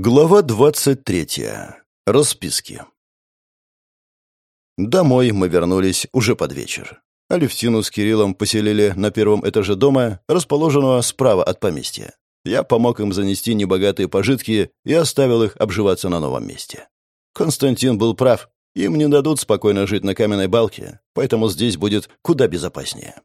Глава 23. Расписки. Домой мы вернулись уже под вечер. Алевтину с Кириллом поселили на первом этаже дома, расположенного справа от поместья. Я помог им занести небогатые пожитки и оставил их обживаться на новом месте. Константин был прав. Им не дадут спокойно жить на каменной балке, поэтому здесь будет куда безопаснее.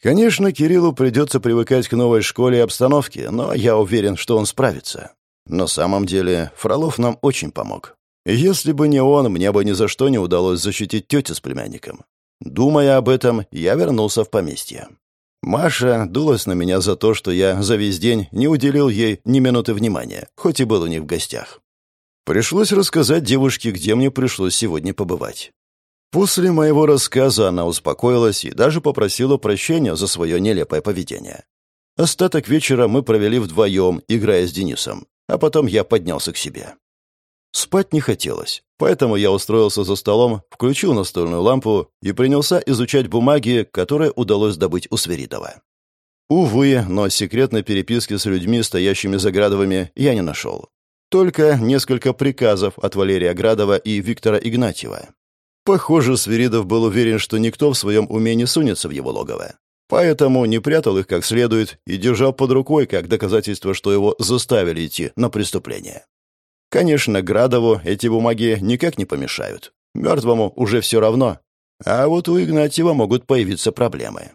Конечно, Кириллу придется привыкать к новой школе и обстановке, но я уверен, что он справится. На самом деле, Фролов нам очень помог. Если бы не он, мне бы ни за что не удалось защитить тетю с племянником. Думая об этом, я вернулся в поместье. Маша дулась на меня за то, что я за весь день не уделил ей ни минуты внимания, хоть и был у них в гостях. Пришлось рассказать девушке, где мне пришлось сегодня побывать. После моего рассказа она успокоилась и даже попросила прощения за свое нелепое поведение. Остаток вечера мы провели вдвоем, играя с Денисом а потом я поднялся к себе. Спать не хотелось, поэтому я устроился за столом, включил настольную лампу и принялся изучать бумаги, которые удалось добыть у Сверидова. Увы, но секретной переписки с людьми, стоящими за Градовыми, я не нашел. Только несколько приказов от Валерия Градова и Виктора Игнатьева. Похоже, Свиридов был уверен, что никто в своем уме не сунется в его логово. Поэтому не прятал их как следует и держал под рукой как доказательство, что его заставили идти на преступление. Конечно, Градову эти бумаги никак не помешают. Мертвому уже все равно. А вот у Игнатьева могут появиться проблемы.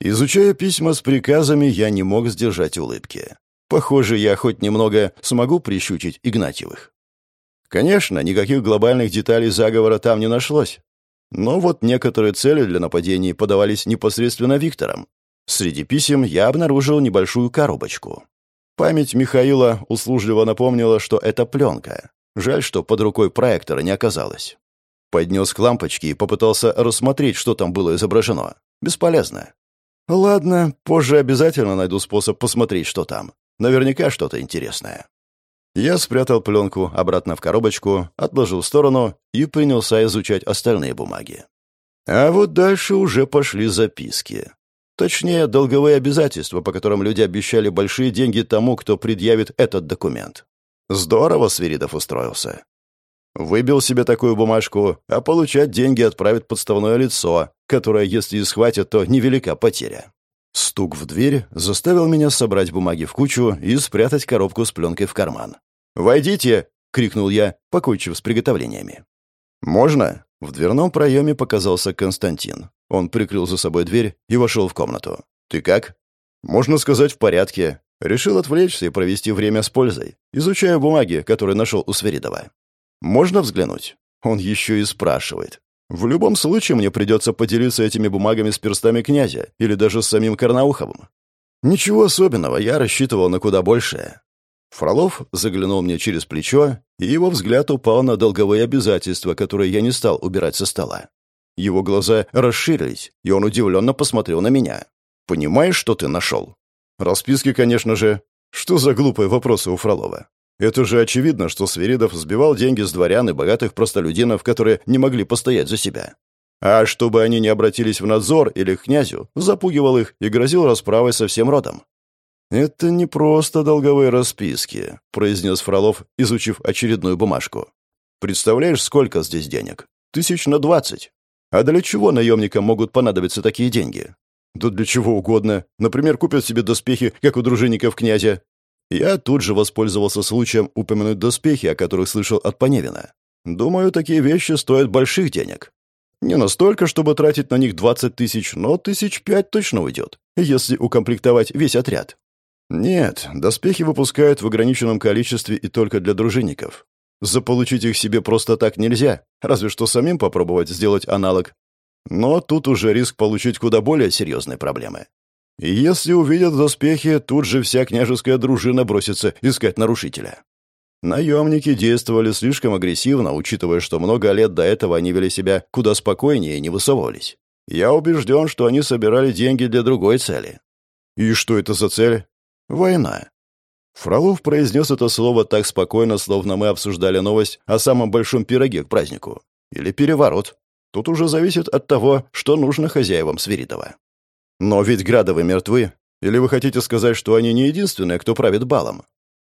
Изучая письма с приказами, я не мог сдержать улыбки. Похоже, я хоть немного смогу прищучить Игнатьевых. Конечно, никаких глобальных деталей заговора там не нашлось. Но вот некоторые цели для нападений подавались непосредственно Виктором. Среди писем я обнаружил небольшую коробочку. Память Михаила услужливо напомнила, что это пленка. Жаль, что под рукой проектора не оказалось. Поднес к лампочке и попытался рассмотреть, что там было изображено. Бесполезно. Ладно, позже обязательно найду способ посмотреть, что там. Наверняка что-то интересное. Я спрятал пленку обратно в коробочку, отложил в сторону и принялся изучать остальные бумаги. А вот дальше уже пошли записки. Точнее, долговые обязательства, по которым люди обещали большие деньги тому, кто предъявит этот документ. Здорово Свиридов устроился. Выбил себе такую бумажку, а получать деньги отправит подставное лицо, которое, если и схватит, то невелика потеря. Стук в дверь заставил меня собрать бумаги в кучу и спрятать коробку с пленкой в карман. «Войдите!» — крикнул я, покончив с приготовлениями. «Можно?» В дверном проеме показался Константин. Он прикрыл за собой дверь и вошел в комнату. «Ты как?» «Можно сказать, в порядке. Решил отвлечься и провести время с пользой, изучая бумаги, которые нашел у Сверидова. Можно взглянуть?» Он еще и спрашивает. «В любом случае мне придется поделиться этими бумагами с перстами князя или даже с самим Карнауховым. Ничего особенного, я рассчитывал на куда большее. Фролов заглянул мне через плечо, и его взгляд упал на долговые обязательства, которые я не стал убирать со стола. Его глаза расширились, и он удивленно посмотрел на меня. «Понимаешь, что ты нашел?» «Расписки, конечно же. Что за глупые вопросы у Фролова? Это же очевидно, что Свиридов сбивал деньги с дворян и богатых простолюдинов, которые не могли постоять за себя. А чтобы они не обратились в надзор или к князю, запугивал их и грозил расправой со всем родом. «Это не просто долговые расписки», — произнес Фролов, изучив очередную бумажку. «Представляешь, сколько здесь денег? Тысяч на двадцать. А для чего наемникам могут понадобиться такие деньги? Да для чего угодно. Например, купят себе доспехи, как у дружинников князя. Я тут же воспользовался случаем упомянуть доспехи, о которых слышал от Поневина. Думаю, такие вещи стоят больших денег. Не настолько, чтобы тратить на них двадцать тысяч, но тысяч пять точно уйдет, если укомплектовать весь отряд. Нет, доспехи выпускают в ограниченном количестве и только для дружинников. Заполучить их себе просто так нельзя, разве что самим попробовать сделать аналог. Но тут уже риск получить куда более серьезные проблемы. И если увидят доспехи, тут же вся княжеская дружина бросится искать нарушителя. Наемники действовали слишком агрессивно, учитывая, что много лет до этого они вели себя куда спокойнее и не высовывались. Я убежден, что они собирали деньги для другой цели. И что это за цель? Война. Фролов произнес это слово так спокойно, словно мы обсуждали новость о самом большом пироге к празднику. Или переворот. Тут уже зависит от того, что нужно хозяевам Свиридова. Но ведь Градовы мертвы. Или вы хотите сказать, что они не единственные, кто правит балом?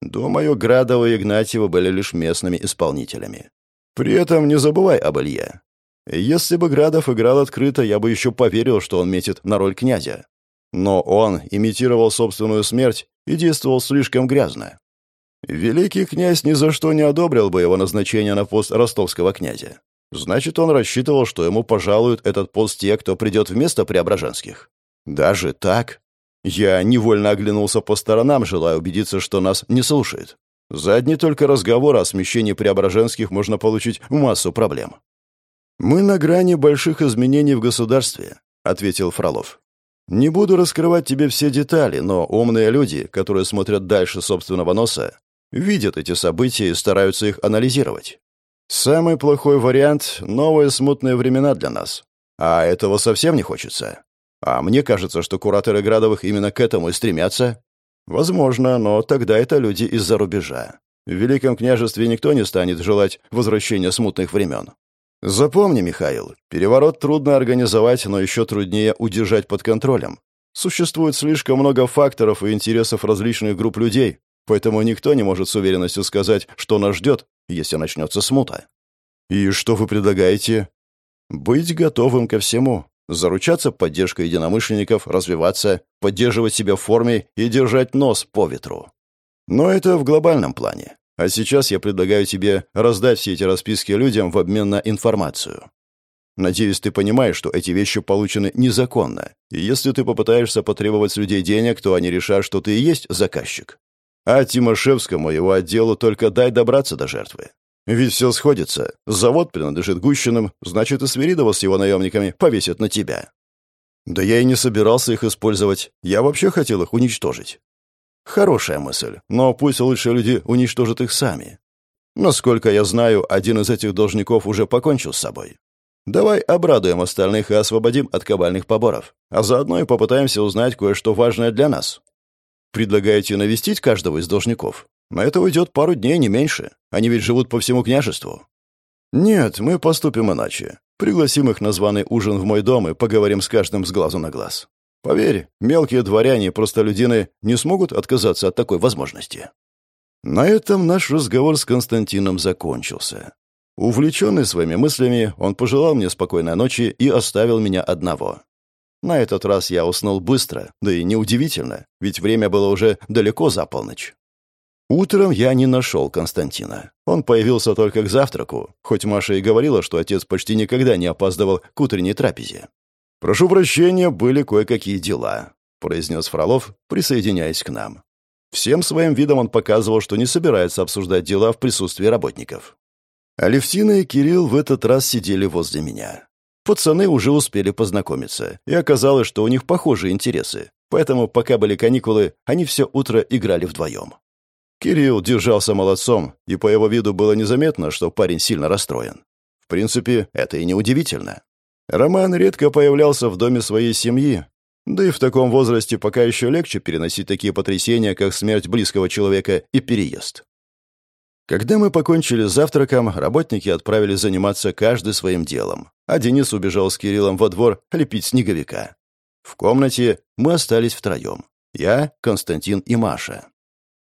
Думаю, Градова и Игнатьева были лишь местными исполнителями. При этом не забывай об Илье. Если бы Градов играл открыто, я бы еще поверил, что он метит на роль князя. Но он имитировал собственную смерть и действовал слишком грязно. Великий князь ни за что не одобрил бы его назначение на пост ростовского князя. Значит, он рассчитывал, что ему пожалуют этот пост те, кто придет вместо Преображенских. Даже так? Я невольно оглянулся по сторонам, желая убедиться, что нас не слушает. За одни только разговоры о смещении Преображенских можно получить массу проблем. «Мы на грани больших изменений в государстве», — ответил Фролов. «Не буду раскрывать тебе все детали, но умные люди, которые смотрят дальше собственного носа, видят эти события и стараются их анализировать. Самый плохой вариант — новые смутные времена для нас. А этого совсем не хочется. А мне кажется, что кураторы Градовых именно к этому и стремятся. Возможно, но тогда это люди из-за рубежа. В Великом княжестве никто не станет желать возвращения смутных времен. Запомни, Михаил, переворот трудно организовать, но еще труднее удержать под контролем. Существует слишком много факторов и интересов различных групп людей, поэтому никто не может с уверенностью сказать, что нас ждет, если начнется смута. И что вы предлагаете? Быть готовым ко всему заручаться поддержкой единомышленников, развиваться, поддерживать себя в форме и держать нос по ветру. Но это в глобальном плане. А сейчас я предлагаю тебе раздать все эти расписки людям в обмен на информацию. Надеюсь, ты понимаешь, что эти вещи получены незаконно, и если ты попытаешься потребовать с людей денег, то они решат, что ты и есть заказчик. А Тимошевскому его отделу только дай добраться до жертвы. Ведь все сходится. Завод принадлежит Гущиным, значит, и Свиридова с его наемниками повесят на тебя. Да я и не собирался их использовать. Я вообще хотел их уничтожить. Хорошая мысль, но пусть лучше люди уничтожат их сами. Насколько я знаю, один из этих должников уже покончил с собой. Давай обрадуем остальных и освободим от кабальных поборов, а заодно и попытаемся узнать кое-что важное для нас. Предлагаете навестить каждого из должников? На это уйдет пару дней, не меньше. Они ведь живут по всему княжеству. Нет, мы поступим иначе. Пригласим их на званый ужин в мой дом и поговорим с каждым с глазу на глаз. Поверь, мелкие дворяне и простолюдины не смогут отказаться от такой возможности. На этом наш разговор с Константином закончился. Увлеченный своими мыслями, он пожелал мне спокойной ночи и оставил меня одного. На этот раз я уснул быстро, да и неудивительно, ведь время было уже далеко за полночь. Утром я не нашел Константина. Он появился только к завтраку, хоть Маша и говорила, что отец почти никогда не опаздывал к утренней трапезе. «Прошу прощения, были кое-какие дела», — произнес Фролов, присоединяясь к нам. Всем своим видом он показывал, что не собирается обсуждать дела в присутствии работников. Алевтина и Кирилл в этот раз сидели возле меня. Пацаны уже успели познакомиться, и оказалось, что у них похожие интересы, поэтому, пока были каникулы, они все утро играли вдвоем. Кирилл держался молодцом, и по его виду было незаметно, что парень сильно расстроен. В принципе, это и не удивительно. Роман редко появлялся в доме своей семьи, да и в таком возрасте пока еще легче переносить такие потрясения, как смерть близкого человека и переезд. Когда мы покончили с завтраком, работники отправились заниматься каждый своим делом, а Денис убежал с Кириллом во двор лепить снеговика. В комнате мы остались втроем. Я, Константин и Маша.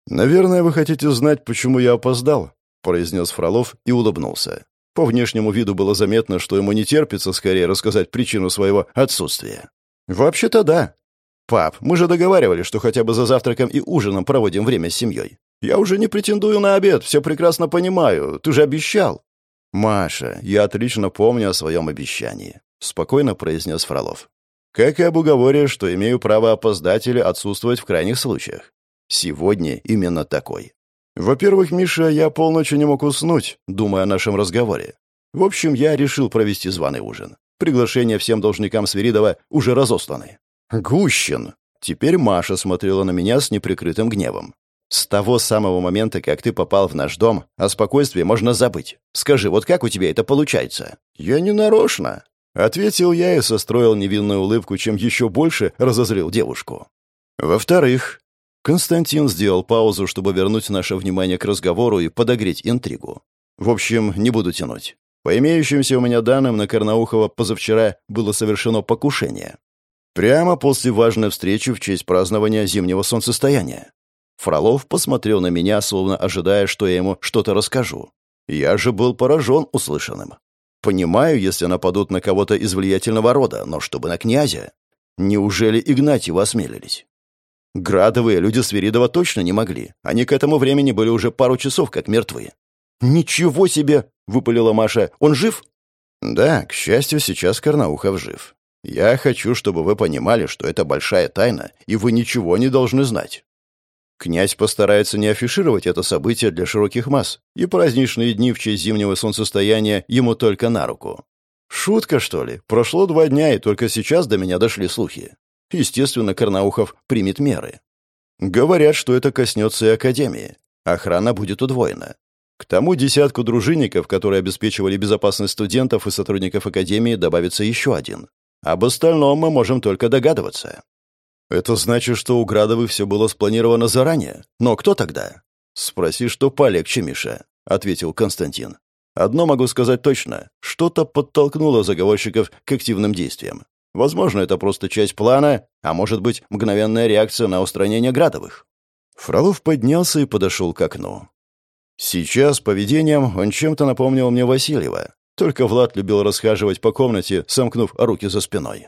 «Наверное, вы хотите знать, почему я опоздал», — произнес Фролов и улыбнулся. По внешнему виду было заметно, что ему не терпится скорее рассказать причину своего отсутствия. «Вообще-то да. Пап, мы же договаривались, что хотя бы за завтраком и ужином проводим время с семьей. Я уже не претендую на обед, все прекрасно понимаю. Ты же обещал». «Маша, я отлично помню о своем обещании», — спокойно произнес Фролов. «Как и об уговоре, что имею право опоздать или отсутствовать в крайних случаях. Сегодня именно такой. Во-первых, Миша, я полночи не мог уснуть, думая о нашем разговоре. В общем, я решил провести званый ужин. Приглашения всем должникам Свиридова уже разосланы. Гущин! Теперь Маша смотрела на меня с неприкрытым гневом. С того самого момента, как ты попал в наш дом, о спокойствии можно забыть. Скажи, вот как у тебя это получается? Я не нарочно. Ответил я и состроил невинную улыбку, чем еще больше разозлил девушку. Во-вторых, Константин сделал паузу, чтобы вернуть наше внимание к разговору и подогреть интригу. В общем, не буду тянуть. По имеющимся у меня данным, на Карнаухова позавчера было совершено покушение. Прямо после важной встречи в честь празднования зимнего солнцестояния. Фролов посмотрел на меня, словно ожидая, что я ему что-то расскажу. Я же был поражен услышанным. Понимаю, если нападут на кого-то из влиятельного рода, но чтобы на князя. Неужели Игнатьева осмелились? Градовые люди Свиридова точно не могли. Они к этому времени были уже пару часов как мертвые. «Ничего себе!» — выпалила Маша. «Он жив?» «Да, к счастью, сейчас Карнаухов жив. Я хочу, чтобы вы понимали, что это большая тайна, и вы ничего не должны знать. Князь постарается не афишировать это событие для широких масс, и праздничные дни в честь зимнего солнцестояния ему только на руку. Шутка, что ли? Прошло два дня, и только сейчас до меня дошли слухи. Естественно, Карнаухов примет меры. Говорят, что это коснется и Академии. Охрана будет удвоена. К тому десятку дружинников, которые обеспечивали безопасность студентов и сотрудников Академии, добавится еще один. Об остальном мы можем только догадываться. Это значит, что у Градовых все было спланировано заранее. Но кто тогда? Спроси, что полегче, Миша, ответил Константин. Одно могу сказать точно. Что-то подтолкнуло заговорщиков к активным действиям. Возможно, это просто часть плана, а может быть, мгновенная реакция на устранение Градовых. Фролов поднялся и подошел к окну. Сейчас поведением он чем-то напомнил мне Васильева. Только Влад любил расхаживать по комнате, сомкнув руки за спиной.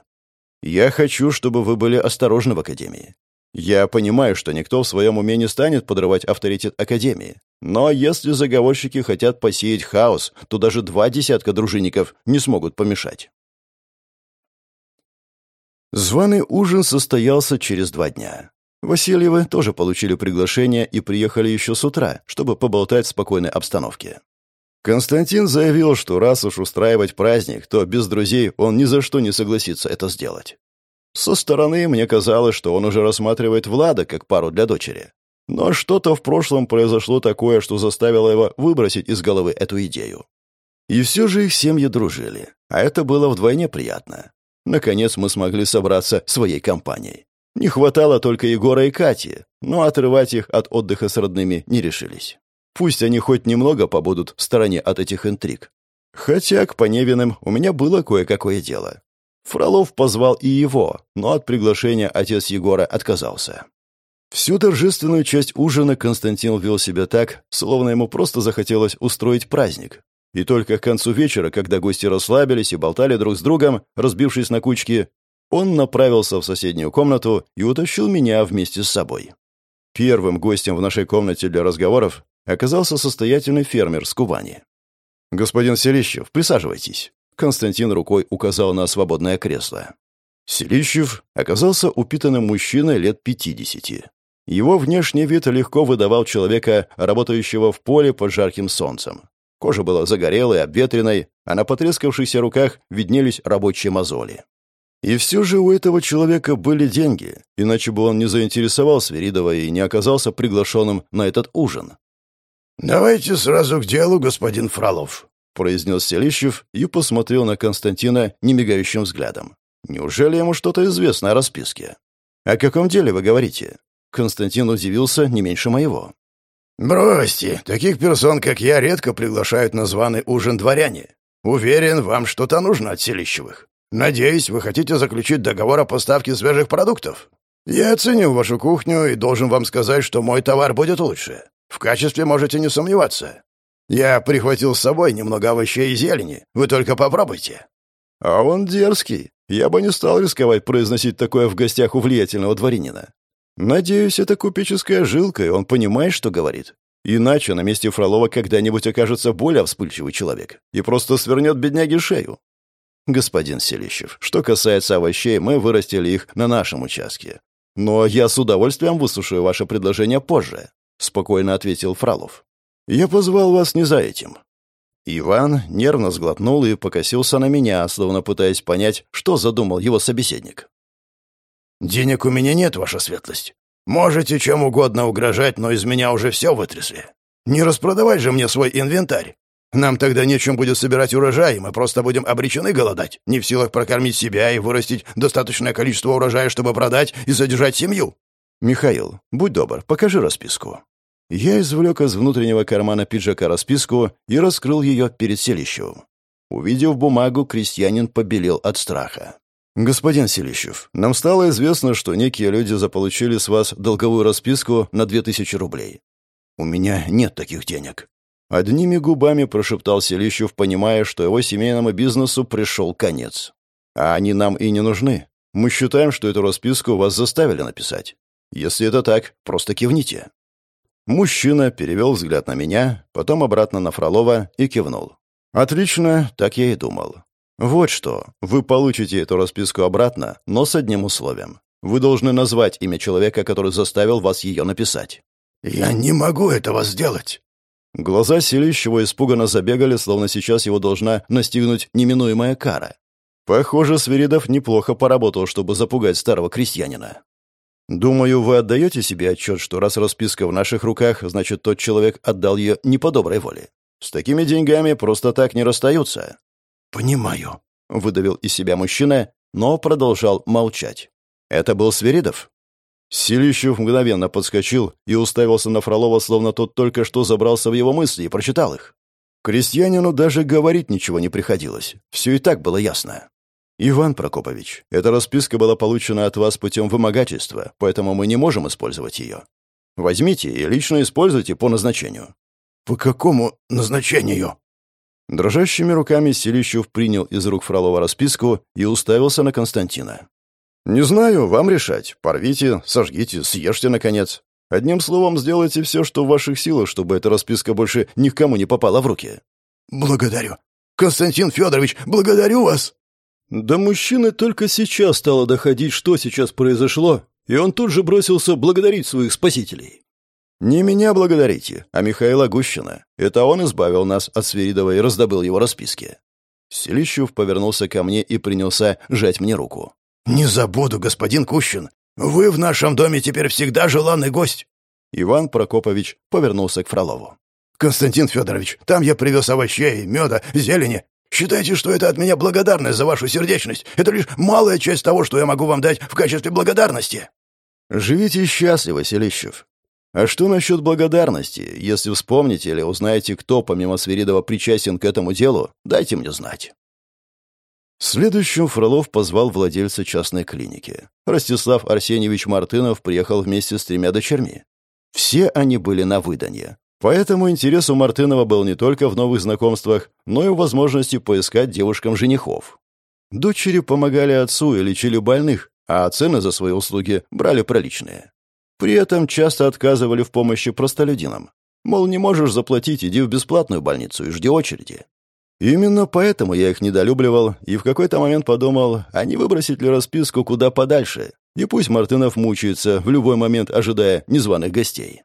«Я хочу, чтобы вы были осторожны в Академии. Я понимаю, что никто в своем уме не станет подрывать авторитет Академии. Но если заговорщики хотят посеять хаос, то даже два десятка дружинников не смогут помешать. Званый ужин состоялся через два дня. Васильевы тоже получили приглашение и приехали еще с утра, чтобы поболтать в спокойной обстановке. Константин заявил, что раз уж устраивать праздник, то без друзей он ни за что не согласится это сделать. Со стороны мне казалось, что он уже рассматривает Влада как пару для дочери. Но что-то в прошлом произошло такое, что заставило его выбросить из головы эту идею. И все же их семьи дружили, а это было вдвойне приятно. Наконец мы смогли собраться своей компанией. Не хватало только Егора и Кати, но отрывать их от отдыха с родными не решились. Пусть они хоть немного побудут в стороне от этих интриг. Хотя к Поневиным у меня было кое-какое дело. Фролов позвал и его, но от приглашения отец Егора отказался. Всю торжественную часть ужина Константин вел себя так, словно ему просто захотелось устроить праздник, и только к концу вечера, когда гости расслабились и болтали друг с другом, разбившись на кучки, он направился в соседнюю комнату и утащил меня вместе с собой. Первым гостем в нашей комнате для разговоров оказался состоятельный фермер с Кубани. «Господин Селищев, присаживайтесь». Константин рукой указал на свободное кресло. Селищев оказался упитанным мужчиной лет пятидесяти. Его внешний вид легко выдавал человека, работающего в поле под жарким солнцем. Кожа была загорелой, обветренной, а на потрескавшихся руках виднелись рабочие мозоли. И все же у этого человека были деньги, иначе бы он не заинтересовал Свиридова и не оказался приглашенным на этот ужин. «Давайте сразу к делу, господин Фролов», — произнес Селищев и посмотрел на Константина немигающим взглядом. «Неужели ему что-то известно о расписке?» «О каком деле вы говорите?» Константин удивился не меньше моего. «Бросьте, таких персон, как я, редко приглашают на званый ужин дворяне. Уверен, вам что-то нужно от Селищевых. Надеюсь, вы хотите заключить договор о поставке свежих продуктов. Я оценил вашу кухню и должен вам сказать, что мой товар будет лучше. В качестве можете не сомневаться. Я прихватил с собой немного овощей и зелени. Вы только попробуйте». «А он дерзкий. Я бы не стал рисковать произносить такое в гостях у влиятельного дворянина. Надеюсь, это купеческая жилка, и он понимает, что говорит. Иначе на месте Фролова когда-нибудь окажется более вспыльчивый человек и просто свернет бедняге шею. Господин Селищев, что касается овощей, мы вырастили их на нашем участке. Но я с удовольствием выслушаю ваше предложение позже, спокойно ответил Фролов. Я позвал вас не за этим. Иван нервно сглотнул и покосился на меня, словно пытаясь понять, что задумал его собеседник. «Денег у меня нет, ваша светлость. Можете чем угодно угрожать, но из меня уже все вытрясли. Не распродавай же мне свой инвентарь. Нам тогда нечем будет собирать урожай, и мы просто будем обречены голодать, не в силах прокормить себя и вырастить достаточное количество урожая, чтобы продать и содержать семью». «Михаил, будь добр, покажи расписку». Я извлек из внутреннего кармана пиджака расписку и раскрыл ее перед селищем. Увидев бумагу, крестьянин побелел от страха. «Господин Селищев, нам стало известно, что некие люди заполучили с вас долговую расписку на две тысячи рублей. У меня нет таких денег». Одними губами прошептал Селищев, понимая, что его семейному бизнесу пришел конец. «А они нам и не нужны. Мы считаем, что эту расписку вас заставили написать. Если это так, просто кивните». Мужчина перевел взгляд на меня, потом обратно на Фролова и кивнул. «Отлично, так я и думал. Вот что, вы получите эту расписку обратно, но с одним условием. Вы должны назвать имя человека, который заставил вас ее написать». «Я не могу этого сделать». Глаза Селищева испуганно забегали, словно сейчас его должна настигнуть неминуемая кара. Похоже, Свиридов неплохо поработал, чтобы запугать старого крестьянина. Думаю, вы отдаете себе отчет, что раз расписка в наших руках, значит, тот человек отдал ее не по доброй воле. С такими деньгами просто так не расстаются. Понимаю, выдавил из себя мужчина, но продолжал молчать. Это был Свиридов? Силищев мгновенно подскочил и уставился на Фролова, словно тот только что забрался в его мысли и прочитал их. Крестьянину даже говорить ничего не приходилось. Все и так было ясно. «Иван Прокопович, эта расписка была получена от вас путем вымогательства, поэтому мы не можем использовать ее. Возьмите и лично используйте по назначению». «По какому назначению?» Дрожащими руками Селищев принял из рук Фролова расписку и уставился на Константина. «Не знаю, вам решать. Порвите, сожгите, съешьте, наконец. Одним словом, сделайте все, что в ваших силах, чтобы эта расписка больше никому не попала в руки». «Благодарю. Константин Федорович, благодарю вас!» До мужчины только сейчас стало доходить, что сейчас произошло, и он тут же бросился благодарить своих спасителей. «Не меня благодарите, а Михаила Гущина. Это он избавил нас от Свиридова и раздобыл его расписки». Селищев повернулся ко мне и принялся жать мне руку. «Не забуду, господин Кущин. Вы в нашем доме теперь всегда желанный гость». Иван Прокопович повернулся к Фролову. «Константин Федорович, там я привез овощей, меда, зелени. Считайте, что это от меня благодарность за вашу сердечность. Это лишь малая часть того, что я могу вам дать в качестве благодарности». «Живите счастливо, Селищев. А что насчет благодарности? Если вспомните или узнаете, кто помимо Свиридова причастен к этому делу, дайте мне знать». Следующим Фролов позвал владельца частной клиники. Ростислав Арсеньевич Мартынов приехал вместе с тремя дочерьми. Все они были на выданье. Поэтому интерес у Мартынова был не только в новых знакомствах, но и в возможности поискать девушкам женихов. Дочери помогали отцу и лечили больных, а цены за свои услуги брали приличные. При этом часто отказывали в помощи простолюдинам. Мол, не можешь заплатить, иди в бесплатную больницу и жди очереди. Именно поэтому я их недолюбливал и в какой-то момент подумал, а не выбросить ли расписку куда подальше, и пусть Мартынов мучается, в любой момент ожидая незваных гостей.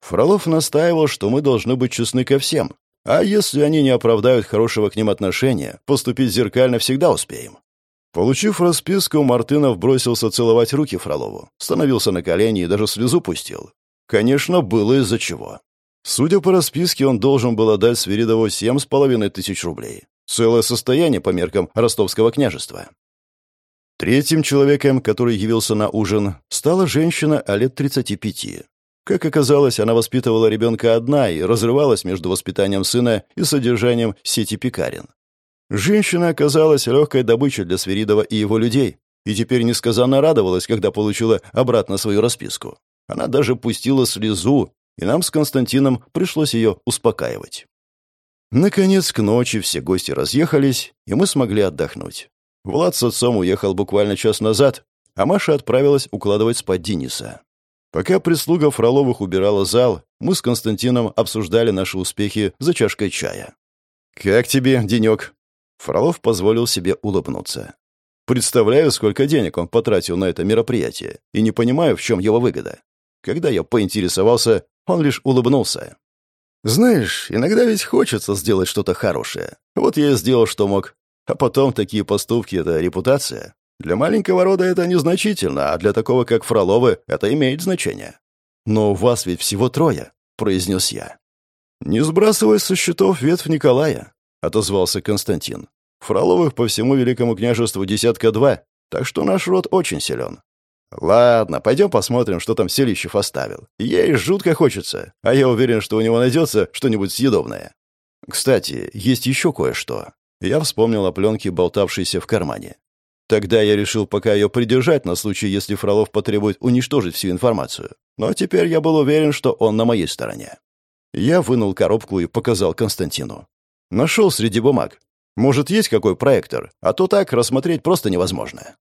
Фролов настаивал, что мы должны быть честны ко всем. А если они не оправдают хорошего к ним отношения, поступить зеркально всегда успеем. Получив расписку, Мартынов бросился целовать руки Фролову, становился на колени и даже слезу пустил. Конечно, было из-за чего. Судя по расписке, он должен был отдать Свиридову семь с половиной тысяч рублей. Целое состояние по меркам ростовского княжества. Третьим человеком, который явился на ужин, стала женщина о лет 35. Как оказалось, она воспитывала ребенка одна и разрывалась между воспитанием сына и содержанием сети пекарен. Женщина оказалась легкой добычей для Свиридова и его людей, и теперь несказанно радовалась, когда получила обратно свою расписку. Она даже пустила слезу, и нам с Константином пришлось ее успокаивать. Наконец, к ночи все гости разъехались, и мы смогли отдохнуть. Влад с отцом уехал буквально час назад, а Маша отправилась укладывать спать Дениса. Пока прислуга Фроловых убирала зал, мы с Константином обсуждали наши успехи за чашкой чая. «Как тебе, денек?» Фролов позволил себе улыбнуться. «Представляю, сколько денег он потратил на это мероприятие, и не понимаю, в чем его выгода. Когда я поинтересовался, он лишь улыбнулся. «Знаешь, иногда ведь хочется сделать что-то хорошее. Вот я и сделал, что мог. А потом такие поступки — это репутация. Для маленького рода это незначительно, а для такого, как Фроловы, это имеет значение. Но у вас ведь всего трое, произнес я. Не сбрасывай со счетов ветвь Николая, — отозвался Константин. «Фроловых по всему Великому княжеству десятка два, так что наш род очень силен». «Ладно, пойдем посмотрим, что там Селищев оставил. Ей жутко хочется, а я уверен, что у него найдется что-нибудь съедобное». «Кстати, есть еще кое-что». Я вспомнил о пленке, болтавшейся в кармане. Тогда я решил пока ее придержать на случай, если Фролов потребует уничтожить всю информацию. Но теперь я был уверен, что он на моей стороне. Я вынул коробку и показал Константину. Нашел среди бумаг. Может, есть какой проектор? А то так рассмотреть просто невозможно.